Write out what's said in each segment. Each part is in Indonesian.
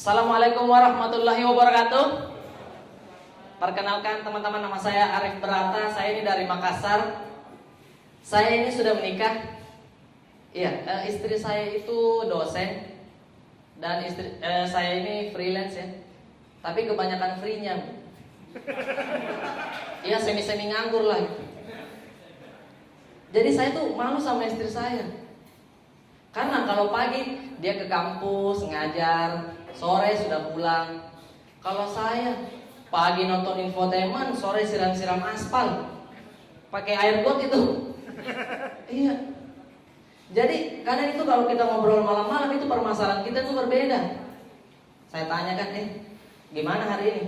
Assalamualaikum warahmatullahi wabarakatuh. Perkenalkan teman-teman nama saya Arif Berata. Saya ini dari Makassar. Saya ini sudah menikah. Iya, eh, istri saya itu dosen dan istri eh, saya ini freelance ya. Tapi kebanyakan free-nya. Iya, semi-semi nganggur lah gitu. Jadi saya tuh malu sama istri saya. Karena kalau pagi dia ke kampus ngajar, sore sudah pulang. Kalau saya Pagi nonton infotainment, sore siram-siram aspal. Pakai air got itu. iya. Jadi kadang itu kalau kita ngobrol malam-malam itu permasalahan kita itu berbeda. Saya tanyakan, eh gimana hari ini?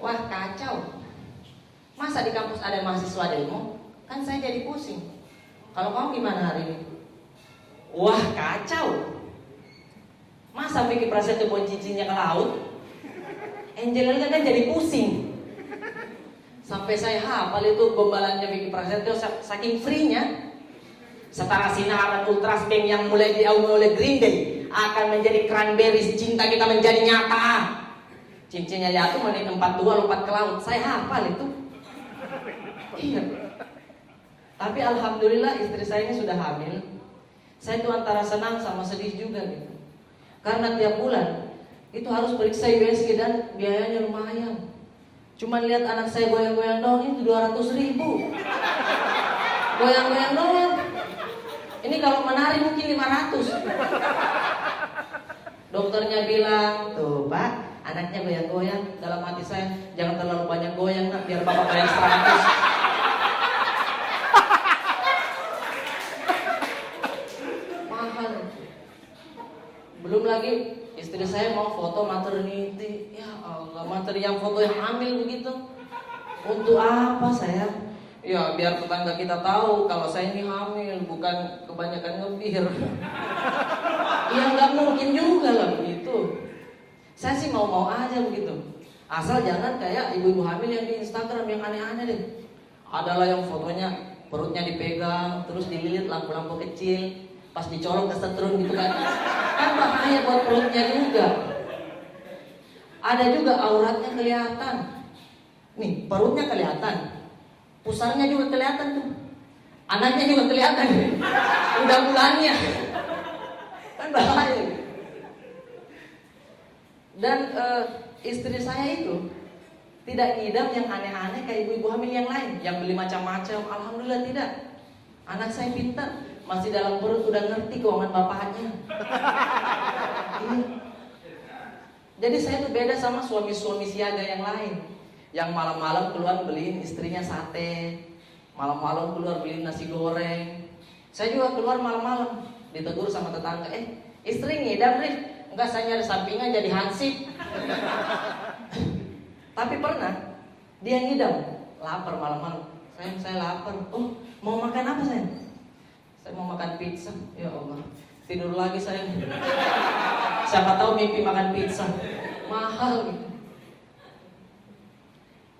Wah kacau. Masa di kampus ada mahasiswa demo? Kan saya jadi pusing. Kalau kamu gimana hari ini? Wah kacau. Masa Vicky Prasetyo bawa cincinnya ke laut? Angelina kan jadi pusing. Sampai saya hafal itu gombalannya Vicky Prasetyo saking free-nya. Setara sinaran Ultras Bank yang mulai diawali oleh Green Day akan menjadi cranberries cinta kita menjadi nyata. Cincinnya jatuh menit 42 lompat ke laut. Saya hafal itu. Iya. Tapi alhamdulillah istri saya ini sudah hamil. Saya itu antara senang sama sedih juga gitu. Karena tiap bulan itu harus periksa USG dan biayanya lumayan. Cuman lihat anak saya goyang-goyang doang itu 200 ribu. Goyang-goyang doang. Ini kalau menari mungkin 500. Dokternya bilang, tuh pak, anaknya goyang-goyang. Dalam hati saya, jangan terlalu banyak goyang nak, biar bapak bayar 100. Mahal. Belum lagi Istri saya mau foto maternity. Ya Allah, materi yang foto yang hamil begitu. Untuk apa saya? Ya biar tetangga kita tahu kalau saya ini hamil, bukan kebanyakan ngebir. ya nggak mungkin juga lah begitu. Saya sih mau-mau aja begitu. Asal jangan kayak ibu-ibu hamil yang di Instagram yang aneh-aneh deh. Adalah yang fotonya perutnya dipegang, terus dililit lampu-lampu kecil, pas dicolok kesetrum gitu kan bahaya buat perutnya juga. Ada juga auratnya kelihatan. Nih perutnya kelihatan. Pusarnya juga kelihatan tuh. Anaknya juga kelihatan. Udah bulannya kan bahaya. Dan uh, istri saya itu tidak ngidam yang aneh-aneh kayak ibu-ibu hamil yang lain. Yang beli macam-macam. Alhamdulillah tidak. Anak saya pintar. Masih dalam perut udah ngerti keuangan bapaknya. Jadi saya tuh beda sama suami-suami siaga yang lain. Yang malam-malam keluar beliin istrinya sate. Malam-malam keluar beliin nasi goreng. Saya juga keluar malam-malam. Ditegur sama tetangga, eh istri ngidam nih. Enggak saya nyari sampingan jadi hansip. Tapi pernah dia ngidam, lapar malam-malam. Saya saya lapar. Oh, mau makan apa saya? Saya mau makan pizza, ya Allah. Tidur lagi saya. Siapa tahu mimpi makan pizza. Mahal gitu.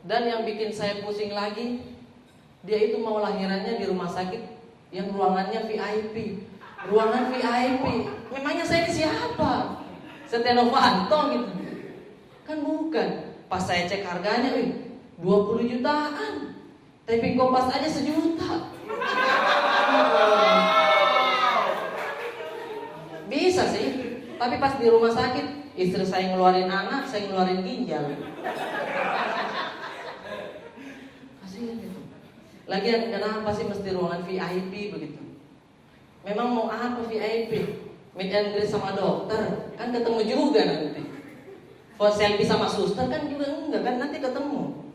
Dan yang bikin saya pusing lagi, dia itu mau lahirannya di rumah sakit yang ruangannya VIP. Ruangan VIP. Memangnya saya ini siapa? Setia Novanto gitu. Kan bukan. Pas saya cek harganya, wih, 20 jutaan. Tapi kompas aja sejuta. Bisa sih, tapi pas di rumah sakit istri saya ngeluarin anak, saya ngeluarin ginjal. Gitu. Lagian kenapa sih mesti ruangan VIP begitu? Memang mau apa VIP? Meet and greet sama dokter, kan ketemu juga nanti. Foto selfie sama suster kan juga enggak kan nanti ketemu.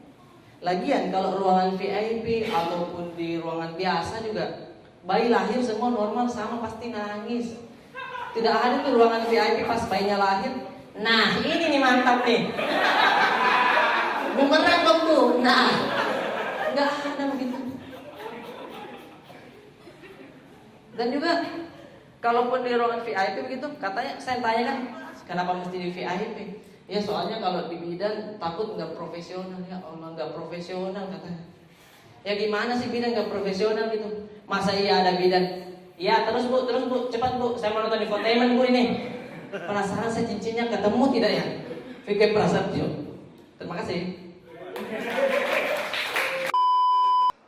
Lagian kalau ruangan VIP ataupun di ruangan biasa juga bayi lahir semua normal sama pasti nangis. Tidak ada tuh ruangan VIP pas bayinya lahir. Nah ini nih mantap nih. Bumerang dong tuh. Nah nggak ada begitu. Dan juga kalaupun di ruangan VIP begitu katanya saya tanya kan kenapa mesti di VIP? Ya soalnya kalau di bidan takut nggak profesional ya Allah nggak profesional katanya. Ya gimana sih bidan nggak profesional gitu? Masa iya ada bidan? Ya terus bu, terus bu, cepat bu, saya mau nonton infotainment bu ini. Penasaran saya cincinnya ketemu tidak ya? Fikir Prasetyo. Terima kasih.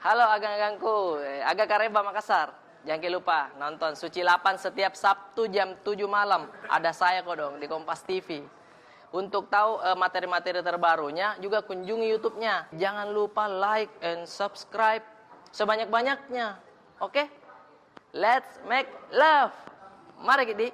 Halo agang-agangku, eh, agak Kareba Makassar. Jangan lupa nonton Suci 8 setiap Sabtu jam 7 malam. Ada saya kok dong di Kompas TV. Untuk tahu eh, materi-materi terbarunya juga kunjungi YouTube-nya. Jangan lupa like and subscribe sebanyak-banyaknya. Oke? Let's make love. Mari kita